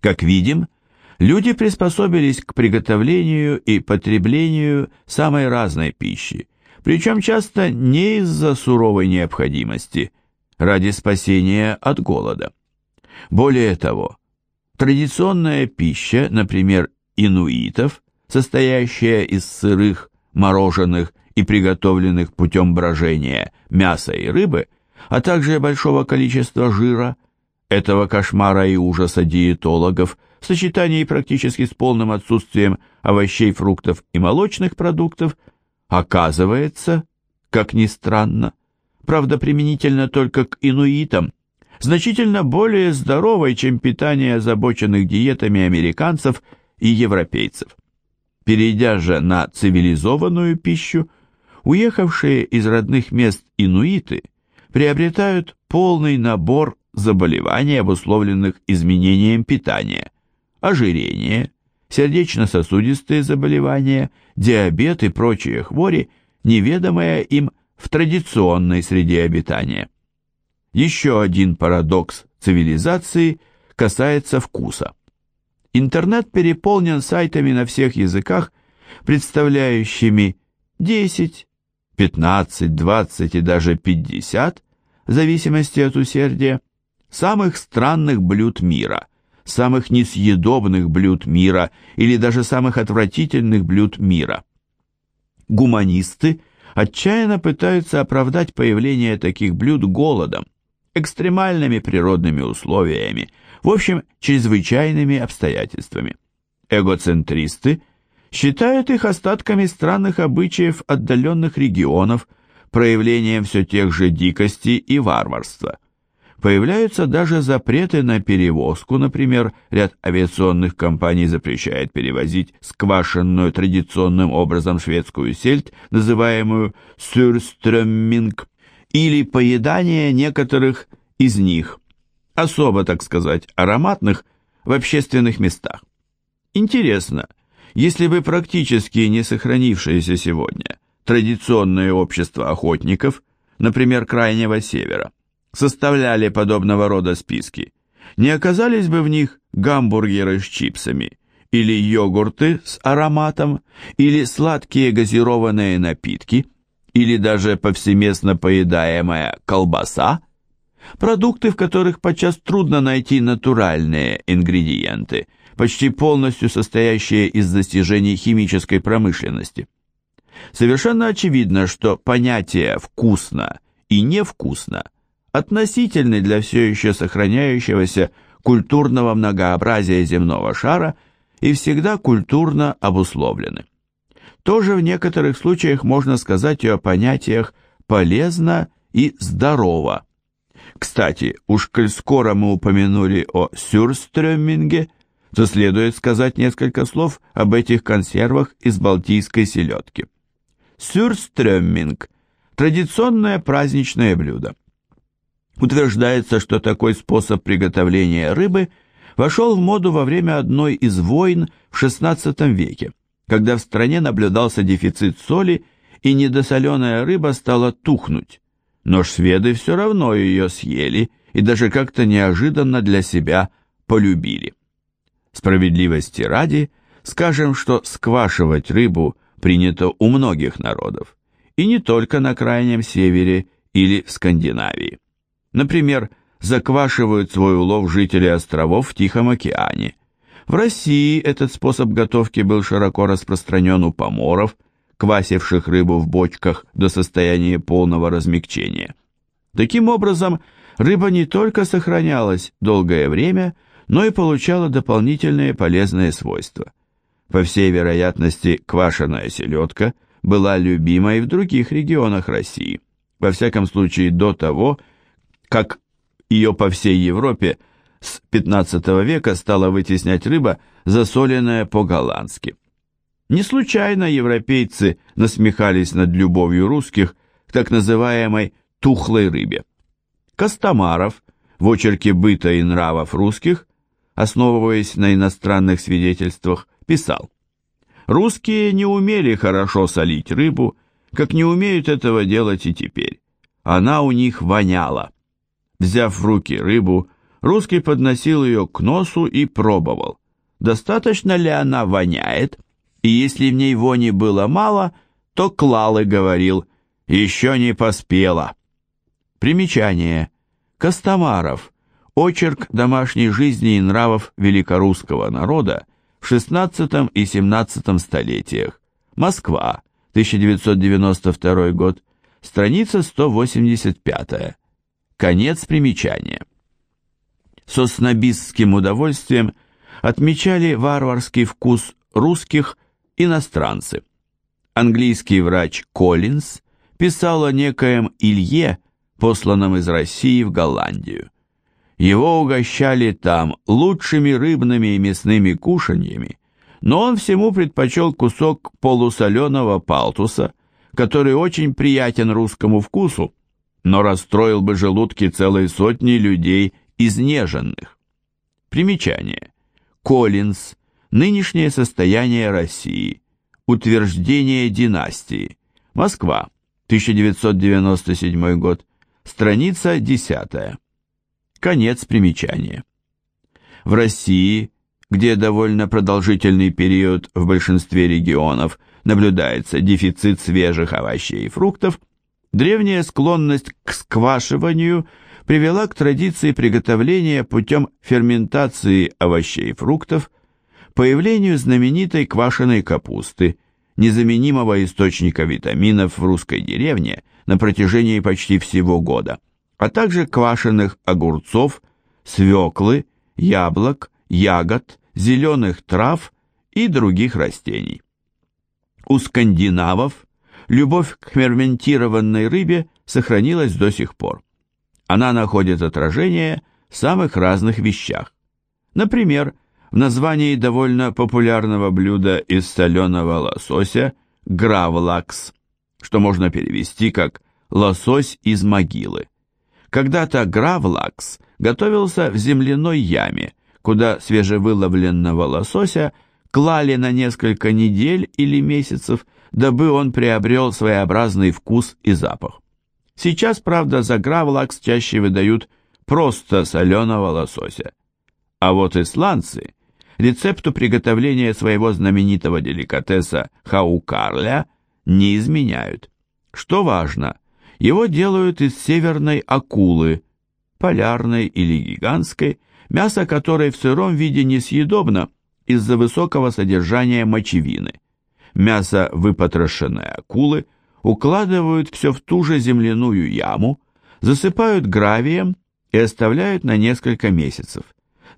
Как видим, люди приспособились к приготовлению и потреблению самой разной пищи, причем часто не из-за суровой необходимости, ради спасения от голода. Более того, традиционная пища, например, инуитов, состоящая из сырых, мороженых и приготовленных путем брожения мяса и рыбы, а также большого количества жира, этого кошмара и ужаса диетологов в сочетании практически с полным отсутствием овощей, фруктов и молочных продуктов, оказывается, как ни странно, правда применительно только к инуитам, значительно более здоровой, чем питание озабоченных диетами американцев и европейцев. Перейдя же на цивилизованную пищу, уехавшие из родных мест инуиты приобретают полный набор заболеваний, обусловленных изменением питания, ожирение, сердечно-сосудистые заболевания, диабет и прочие хвори, неведомые им в традиционной среде обитания. Еще один парадокс цивилизации касается вкуса. Интернет переполнен сайтами на всех языках, представляющими 10, 15, 20 и даже 50, в зависимости от усердия, самых странных блюд мира, самых несъедобных блюд мира или даже самых отвратительных блюд мира. Гуманисты отчаянно пытаются оправдать появление таких блюд голодом, экстремальными природными условиями, в общем, чрезвычайными обстоятельствами. Эгоцентристы считают их остатками странных обычаев отдаленных регионов, проявлением все тех же дикости и варварства. Появляются даже запреты на перевозку, например, ряд авиационных компаний запрещает перевозить сквашенную традиционным образом шведскую сельдь, называемую сюрстрömmинг, или поедание некоторых из них, особо, так сказать, ароматных, в общественных местах. Интересно, если бы практически не сохранившееся сегодня традиционное общество охотников, например, Крайнего Севера, составляли подобного рода списки, не оказались бы в них гамбургеры с чипсами, или йогурты с ароматом, или сладкие газированные напитки, или даже повсеместно поедаемая колбаса, продукты, в которых подчас трудно найти натуральные ингредиенты, почти полностью состоящие из достижений химической промышленности. Совершенно очевидно, что понятие «вкусно» и «невкусно» относительны для все еще сохраняющегося культурного многообразия земного шара и всегда культурно обусловлены. Тоже в некоторых случаях можно сказать и о понятиях «полезно» и «здорово». Кстати, уж коль скоро мы упомянули о сюрстрёминге, то следует сказать несколько слов об этих консервах из балтийской селедки. Сюрстрёминг – традиционное праздничное блюдо. Утверждается, что такой способ приготовления рыбы вошел в моду во время одной из войн в XVI веке, когда в стране наблюдался дефицит соли и недосоленая рыба стала тухнуть. Но шведы все равно ее съели и даже как-то неожиданно для себя полюбили. Справедливости ради, скажем, что сквашивать рыбу принято у многих народов, и не только на Крайнем Севере или в Скандинавии. Например, заквашивают свой улов жители островов в Тихом океане. В России этот способ готовки был широко распространен у поморов, квасивших рыбу в бочках до состояния полного размягчения. Таким образом, рыба не только сохранялась долгое время, но и получала дополнительные полезные свойства. По всей вероятности, квашеная селедка была любимой в других регионах России, во всяком случае до того, как как ее по всей Европе с 15 века стала вытеснять рыба, засоленная по-голландски. Не случайно европейцы насмехались над любовью русских к так называемой тухлой рыбе. Костомаров в очерке «Быта и нравов русских», основываясь на иностранных свидетельствах, писал «Русские не умели хорошо солить рыбу, как не умеют этого делать и теперь. Она у них воняла. Взяв в руки рыбу, Русский подносил ее к носу и пробовал, достаточно ли она воняет, и если в ней вони было мало, то клал и говорил «Еще не поспела». Примечание. Костомаров. Очерк домашней жизни и нравов великорусского народа в XVI и XVII столетиях. Москва, 1992 год, страница 185. Конец примечания. Со снобистским удовольствием отмечали варварский вкус русских иностранцы. Английский врач Коллинз писал о некоем Илье, посланном из России в Голландию. Его угощали там лучшими рыбными и мясными кушаньями, но он всему предпочел кусок полусоленого палтуса, который очень приятен русскому вкусу, но расстроил бы желудки целой сотни людей изнеженных. Примечание. Коллинз. Нынешнее состояние России. Утверждение династии. Москва. 1997 год. Страница 10. Конец примечания. В России, где довольно продолжительный период в большинстве регионов наблюдается дефицит свежих овощей и фруктов, древняя склонность к сквашиванию привела к традиции приготовления путем ферментации овощей и фруктов, появлению знаменитой квашеной капусты, незаменимого источника витаминов в русской деревне на протяжении почти всего года – а также квашеных огурцов, свеклы, яблок, ягод, зеленых трав и других растений. У скандинавов любовь к ферментированной рыбе сохранилась до сих пор. Она находит отражение в самых разных вещах. Например, в названии довольно популярного блюда из соленого лосося гравлакс, что можно перевести как «лосось из могилы». Когда-то гравлакс готовился в земляной яме, куда свежевыловленного лосося клали на несколько недель или месяцев, дабы он приобрел своеобразный вкус и запах. Сейчас, правда, за гравлакс чаще выдают просто соленого лосося. А вот исландцы рецепту приготовления своего знаменитого деликатеса хаукарля не изменяют. Что важно – его делают из северной акулы, полярной или гигантской, мясо которой в сыром виде несъедобно из-за высокого содержания мочевины. Мясо выпотрошенной акулы укладывают все в ту же земляную яму, засыпают гравием и оставляют на несколько месяцев.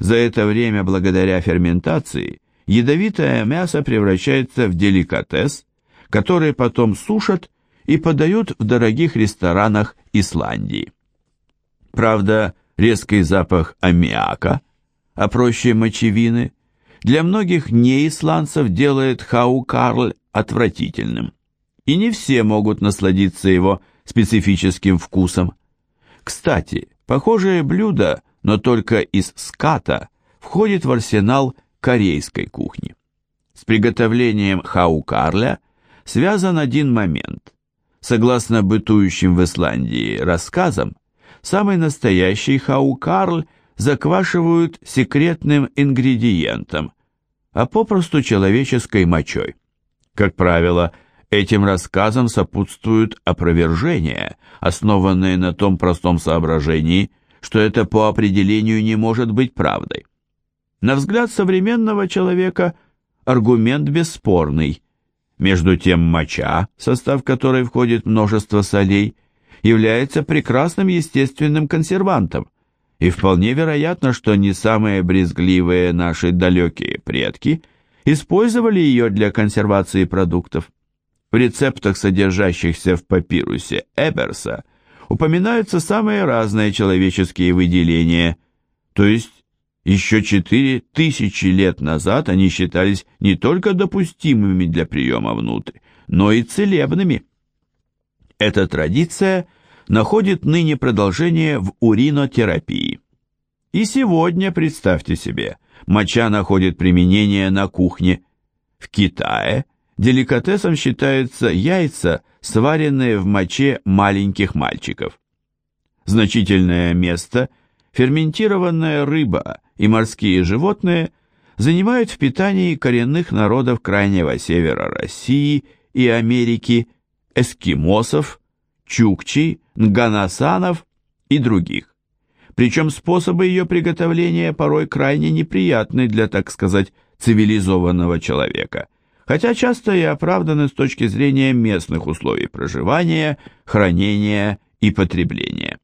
За это время, благодаря ферментации, ядовитое мясо превращается в деликатес, который потом сушат и подают в дорогих ресторанах Исландии. Правда, резкий запах аммиака, а проще мочевины, для многих неисландцев делает хау-карль отвратительным, и не все могут насладиться его специфическим вкусом. Кстати, похожее блюдо, но только из ската, входит в арсенал корейской кухни. С приготовлением хау-карля связан один момент. Согласно бытующим в Исландии рассказам, самый настоящий хаукарль заквашивают секретным ингредиентом, а попросту человеческой мочой. Как правило, этим рассказам сопутствуют опровержения, основанные на том простом соображении, что это по определению не может быть правдой. На взгляд современного человека аргумент бесспорный – между тем моча, состав которой входит множество солей, является прекрасным естественным консервантом, и вполне вероятно, что не самые брезгливые наши далекие предки использовали ее для консервации продуктов. В рецептах, содержащихся в папирусе Эберса, упоминаются самые разные человеческие выделения, то есть еще четыре тысячи лет назад они считались не только допустимыми для приема внутрь, но и целебными. Эта традиция находит ныне продолжение в уринотерапии. И сегодня, представьте себе, моча находит применение на кухне. В Китае деликатесом считаются яйца, сваренные в моче маленьких мальчиков. Значительное место – ферментированная рыба и морские животные занимают в питании коренных народов Крайнего Севера России и Америки, эскимосов, чукчей, нганасанов и других. Причем способы ее приготовления порой крайне неприятны для, так сказать, цивилизованного человека, хотя часто и оправданы с точки зрения местных условий проживания, хранения и потребления.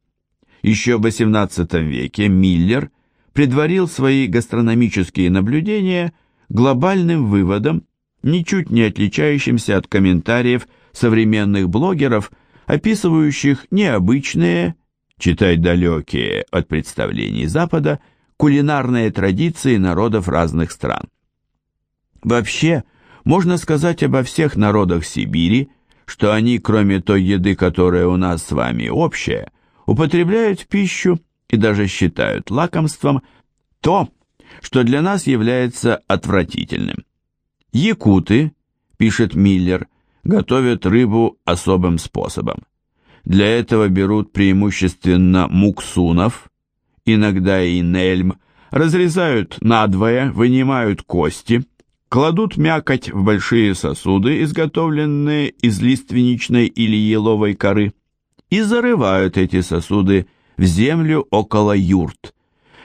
Еще в XVIII веке Миллер предварил свои гастрономические наблюдения глобальным выводом, ничуть не отличающимся от комментариев современных блогеров, описывающих необычные, читай далекие от представлений Запада, кулинарные традиции народов разных стран. Вообще, можно сказать обо всех народах Сибири, что они, кроме той еды, которая у нас с вами общая, употребляют в пищу и даже считают лакомством то, что для нас является отвратительным. Якуты, пишет Миллер, готовят рыбу особым способом. Для этого берут преимущественно муксунов, иногда и нельм, разрезают надвое, вынимают кости, кладут мякоть в большие сосуды, изготовленные из лиственничной или еловой коры, и зарывают эти сосуды в землю около юрт.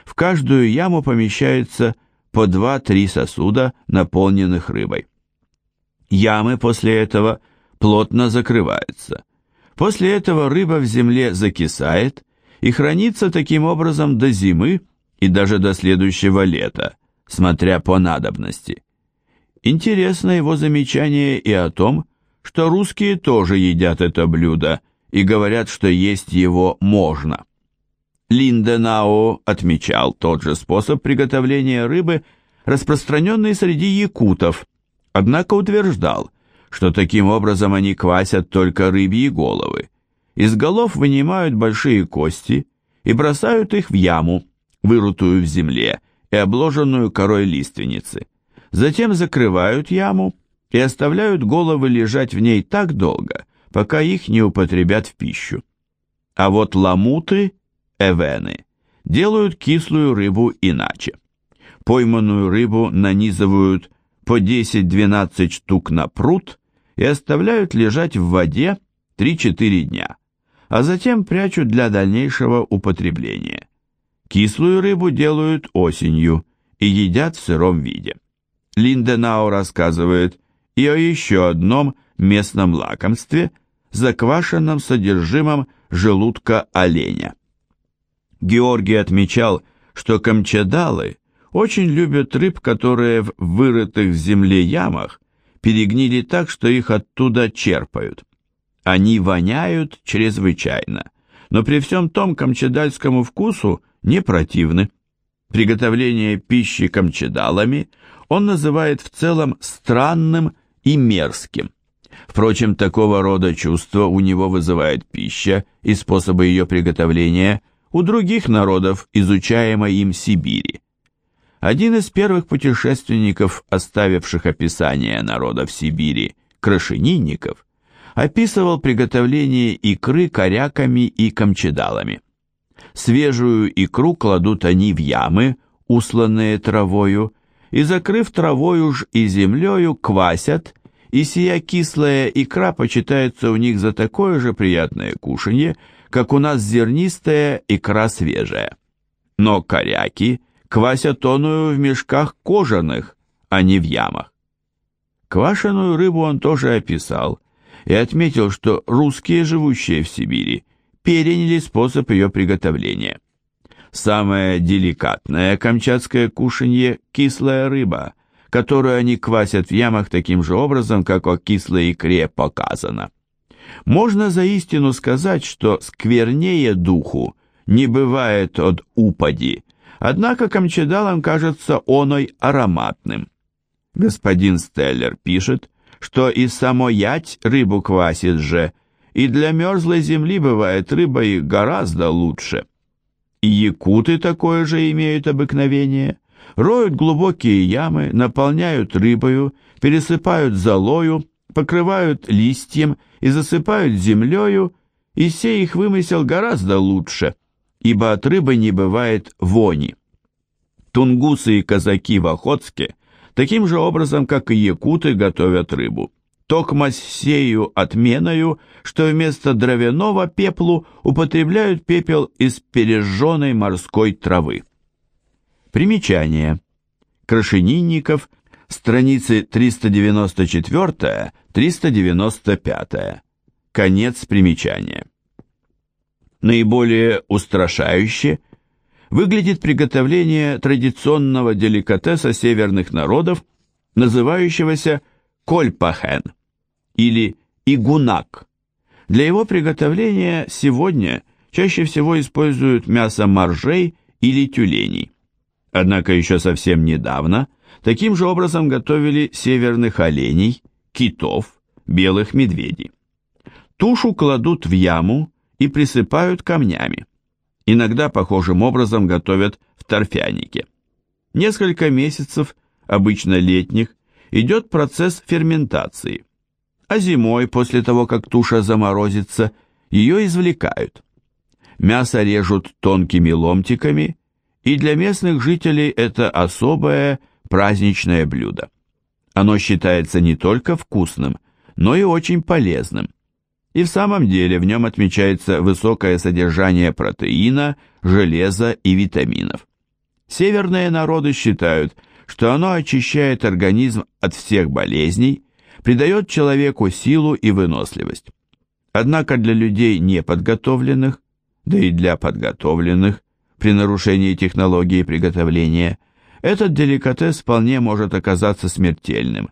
В каждую яму помещается по 2-3 сосуда, наполненных рыбой. Ямы после этого плотно закрываются. После этого рыба в земле закисает и хранится таким образом до зимы и даже до следующего лета, смотря по надобности. Интересно его замечание и о том, что русские тоже едят это блюдо и говорят, что есть его можно. Линденау отмечал тот же способ приготовления рыбы, распространенный среди якутов, однако утверждал, что таким образом они квасят только рыбьи головы. Из голов вынимают большие кости и бросают их в яму, вырутую в земле и обложенную корой лиственницы. Затем закрывают яму и оставляют головы лежать в ней так долго, пока их не употребят в пищу. А вот ламуты, эвены, делают кислую рыбу иначе. Пойманную рыбу нанизывают по 10-12 штук на пруд и оставляют лежать в воде 3-4 дня, а затем прячут для дальнейшего употребления. Кислую рыбу делают осенью и едят в сыром виде. Линденау рассказывает и о еще одном местном лакомстве, заквашенном содержимом желудка оленя. Георгий отмечал, что камчадалы очень любят рыб, которые в вырытых в земле ямах перегнили так, что их оттуда черпают. Они воняют чрезвычайно, но при всем том камчадальскому вкусу не противны. Приготовление пищи камчадалами он называет в целом странным и мерзким. Впрочем, такого рода чувства у него вызывает пища и способы ее приготовления у других народов, изучаемой им Сибири. Один из первых путешественников, оставивших описание народов Сибири, крашенинников, описывал приготовление икры коряками и камчедалами. Свежую икру кладут они в ямы, усланные травою, и, закрыв травою ж и землею, квасят, и сия кислая икра почитается у них за такое же приятное кушанье, как у нас зернистая икра свежая. Но коряки квасят оную в мешках кожаных, а не в ямах. Квашеную рыбу он тоже описал и отметил, что русские, живущие в Сибири, переняли способ ее приготовления. Самое деликатное камчатское кушанье – кислая рыба, которую они квасят в ямах таким же образом, как о кислой икре показано. Можно за истину сказать, что сквернее духу не бывает от упади, однако камчедалам кажется оной ароматным. Господин Стеллер пишет, что и само ять рыбу квасит же, и для мерзлой земли бывает рыба и гораздо лучше. И якуты такое же имеют обыкновение. Роют глубокие ямы, наполняют рыбою, пересыпают золою, покрывают листьем и засыпают землею, и сей их вымысел гораздо лучше. Ибо от рыбы не бывает вони. Тунгусы и казаки в Охотске таким же образом, как и якуты, готовят рыбу. Токма сею отменою, что вместо дровяного пеплу употребляют пепел из пережженной морской травы. Примечание. Крашенинников, страницы 394-395. Конец примечания. Наиболее устрашающе выглядит приготовление традиционного деликатеса северных народов, называющегося кольпахен или игунак. Для его приготовления сегодня чаще всего используют мясо моржей или тюленей. Однако еще совсем недавно таким же образом готовили северных оленей, китов, белых медведей. Тушу кладут в яму и присыпают камнями. Иногда похожим образом готовят в торфянике. Несколько месяцев, обычно летних, идет процесс ферментации. А зимой, после того, как туша заморозится, ее извлекают. Мясо режут тонкими ломтиками и для местных жителей это особое праздничное блюдо. Оно считается не только вкусным, но и очень полезным. И в самом деле в нем отмечается высокое содержание протеина, железа и витаминов. Северные народы считают, что оно очищает организм от всех болезней, придает человеку силу и выносливость. Однако для людей неподготовленных, да и для подготовленных, при нарушении технологии приготовления, этот деликатес вполне может оказаться смертельным.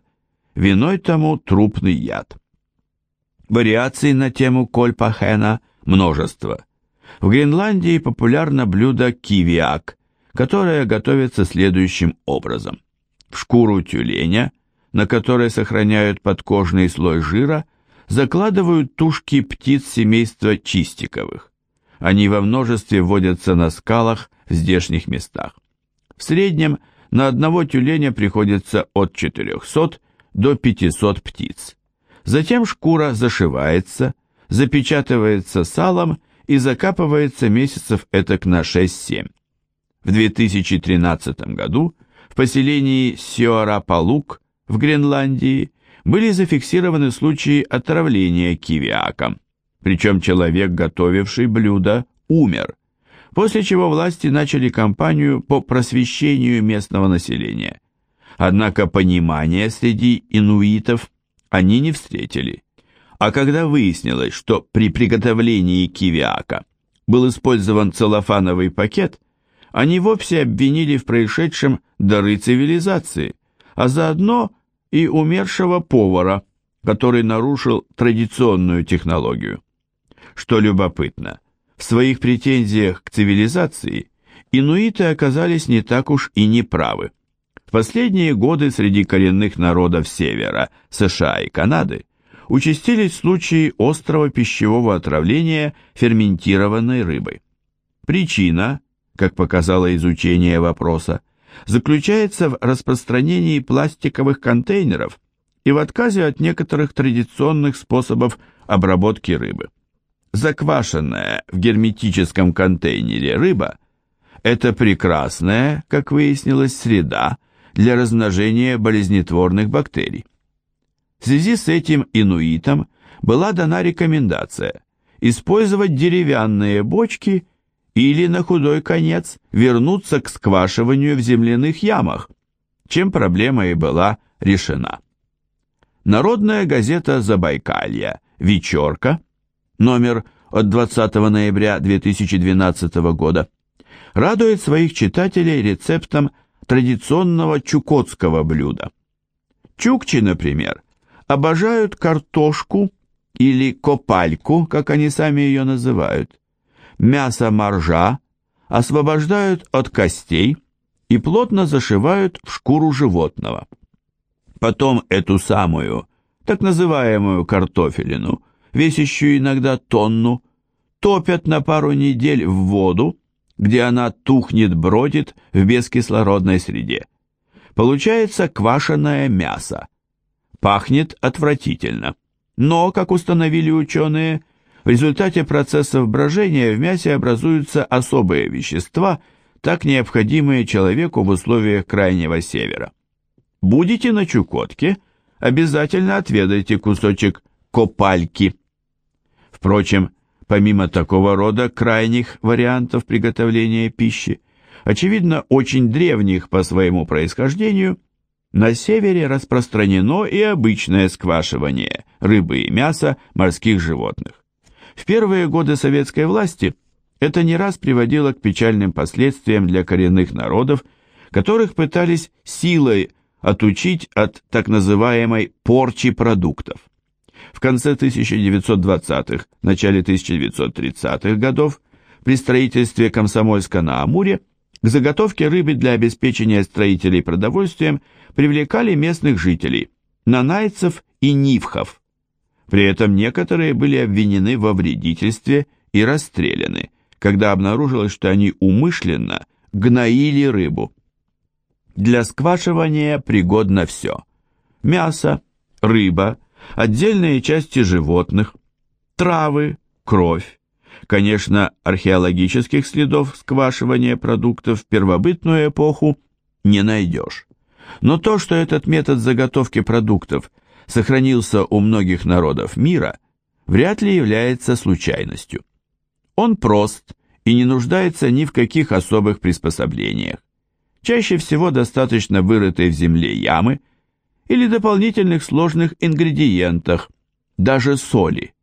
Виной тому трупный яд. Вариаций на тему кольпахена множество. В Гренландии популярно блюдо кивиак, которое готовится следующим образом. В шкуру тюленя, на которой сохраняют подкожный слой жира, закладывают тушки птиц семейства чистиковых. Они во множестве водятся на скалах в здешних местах. В среднем на одного тюленя приходится от 400 до 500 птиц. Затем шкура зашивается, запечатывается салом и закапывается месяцев этак на 6-7. В 2013 году в поселении Сиорапалук в Гренландии были зафиксированы случаи отравления кивиаком причем человек, готовивший блюдо, умер, после чего власти начали кампанию по просвещению местного населения. Однако понимания среди инуитов они не встретили. А когда выяснилось, что при приготовлении кивиака был использован целлофановый пакет, они вовсе обвинили в происшедшем дары цивилизации, а заодно и умершего повара, который нарушил традиционную технологию. Что любопытно, в своих претензиях к цивилизации инуиты оказались не так уж и неправы. В последние годы среди коренных народов Севера, США и Канады участились случаи острого пищевого отравления ферментированной рыбой. Причина, как показало изучение вопроса, заключается в распространении пластиковых контейнеров и в отказе от некоторых традиционных способов обработки рыбы заквашенная в герметическом контейнере рыба – это прекрасная, как выяснилось, среда для размножения болезнетворных бактерий. В связи с этим инуитам была дана рекомендация использовать деревянные бочки или, на худой конец, вернуться к сквашиванию в земляных ямах, чем проблема и была решена. Народная газета «Забайкалья» «Вечерка» номер от 20 ноября 2012 года, радует своих читателей рецептом традиционного чукотского блюда. Чукчи, например, обожают картошку или копальку, как они сами ее называют. Мясо моржа освобождают от костей и плотно зашивают в шкуру животного. Потом эту самую, так называемую картофелину, весящую иногда тонну, топят на пару недель в воду, где она тухнет-бродит в бескислородной среде. Получается квашеное мясо. Пахнет отвратительно, но, как установили ученые, В результате процессов брожения в мясе образуются особые вещества, так необходимые человеку в условиях крайнего севера. Будете на Чукотке, обязательно отведайте кусочек копальки. Впрочем, помимо такого рода крайних вариантов приготовления пищи, очевидно, очень древних по своему происхождению, на севере распространено и обычное сквашивание рыбы и мяса морских животных. В первые годы советской власти это не раз приводило к печальным последствиям для коренных народов, которых пытались силой отучить от так называемой порчи продуктов. В конце 1920-х, начале 1930-х годов при строительстве Комсомольска на Амуре к заготовке рыбы для обеспечения строителей продовольствием привлекали местных жителей, нанайцев и нивхов, при этом некоторые были обвинены во вредительстве и расстреляны, когда обнаружилось, что они умышленно гноили рыбу. Для сквашивания пригодно все. Мясо, рыба, отдельные части животных, травы, кровь. Конечно, археологических следов сквашивания продуктов в первобытную эпоху не найдешь. Но то, что этот метод заготовки продуктов – сохранился у многих народов мира, вряд ли является случайностью. Он прост и не нуждается ни в каких особых приспособлениях. Чаще всего достаточно вырытой в земле ямы или дополнительных сложных ингредиентах, даже соли.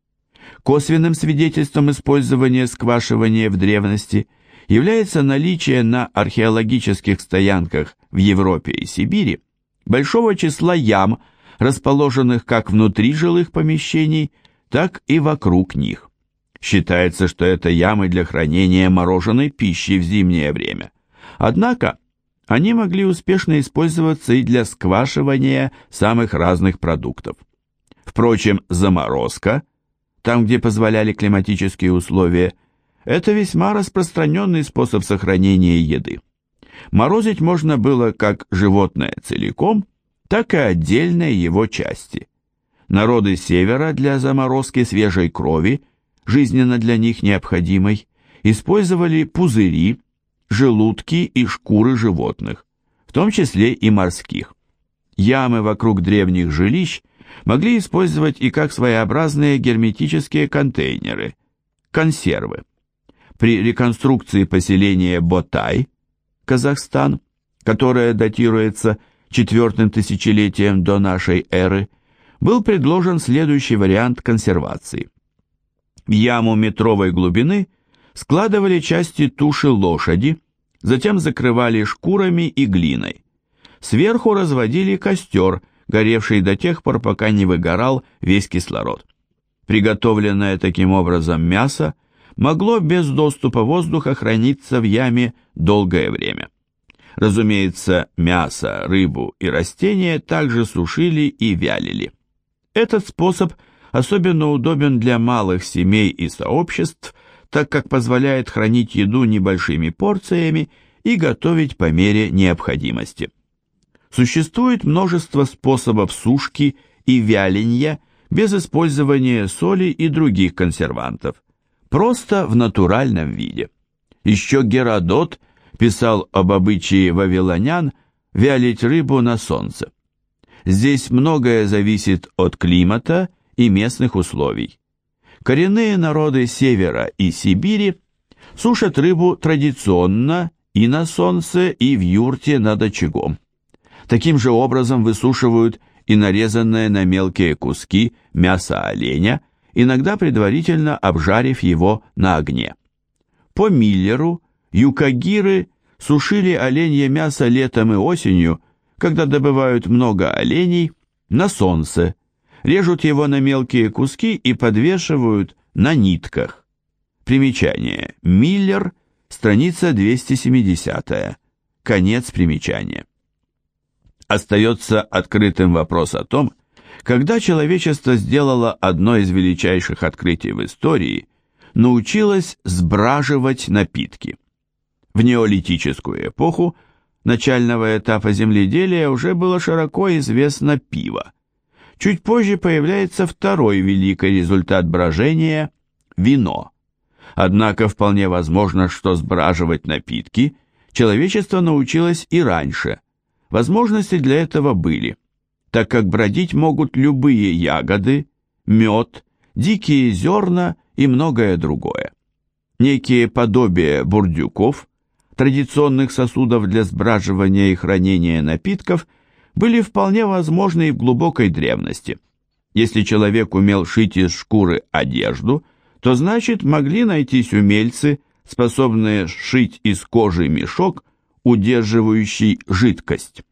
Косвенным свидетельством использования сквашивания в древности является наличие на археологических стоянках в Европе и Сибири большого числа ям – расположенных как внутри жилых помещений, так и вокруг них. Считается, что это ямы для хранения мороженой пищи в зимнее время. Однако они могли успешно использоваться и для сквашивания самых разных продуктов. Впрочем, заморозка, там, где позволяли климатические условия, это весьма распространенный способ сохранения еды. Морозить можно было как животное целиком, так и отдельные его части. Народы севера для заморозки свежей крови, жизненно для них необходимой, использовали пузыри, желудки и шкуры животных, в том числе и морских. Ямы вокруг древних жилищ могли использовать и как своеобразные герметические контейнеры, консервы. При реконструкции поселения Ботай, Казахстан, которое датируется четвертым тысячелетием до нашей эры, был предложен следующий вариант консервации. В яму метровой глубины складывали части туши лошади, затем закрывали шкурами и глиной. Сверху разводили костер, горевший до тех пор, пока не выгорал весь кислород. Приготовленное таким образом мясо могло без доступа воздуха храниться в яме долгое время. Разумеется, мясо, рыбу и растения также сушили и вялили. Этот способ особенно удобен для малых семей и сообществ, так как позволяет хранить еду небольшими порциями и готовить по мере необходимости. Существует множество способов сушки и вяления без использования соли и других консервантов, просто в натуральном виде. Еще Геродот – писал об обычае вавилонян вялить рыбу на солнце. Здесь многое зависит от климата и местных условий. Коренные народы Севера и Сибири сушат рыбу традиционно и на солнце, и в юрте над очагом. Таким же образом высушивают и нарезанное на мелкие куски мясо оленя, иногда предварительно обжарив его на огне. По Миллеру Юкагиры сушили оленье мясо летом и осенью, когда добывают много оленей, на солнце, режут его на мелкие куски и подвешивают на нитках. Примечание. Миллер, страница 270. Конец примечания. Остается открытым вопрос о том, когда человечество сделало одно из величайших открытий в истории, научилось сбраживать напитки. В неолитическую эпоху начального этапа земледелия уже было широко известно пиво. Чуть позже появляется второй великий результат брожения – вино. Однако вполне возможно, что сбраживать напитки человечество научилось и раньше. Возможности для этого были, так как бродить могут любые ягоды, мед, дикие зерна и многое другое. Некие подобия бурдюков, традиционных сосудов для сбраживания и хранения напитков, были вполне возможны и в глубокой древности. Если человек умел шить из шкуры одежду, то значит могли найтись умельцы, способные сшить из кожи мешок, удерживающий жидкость.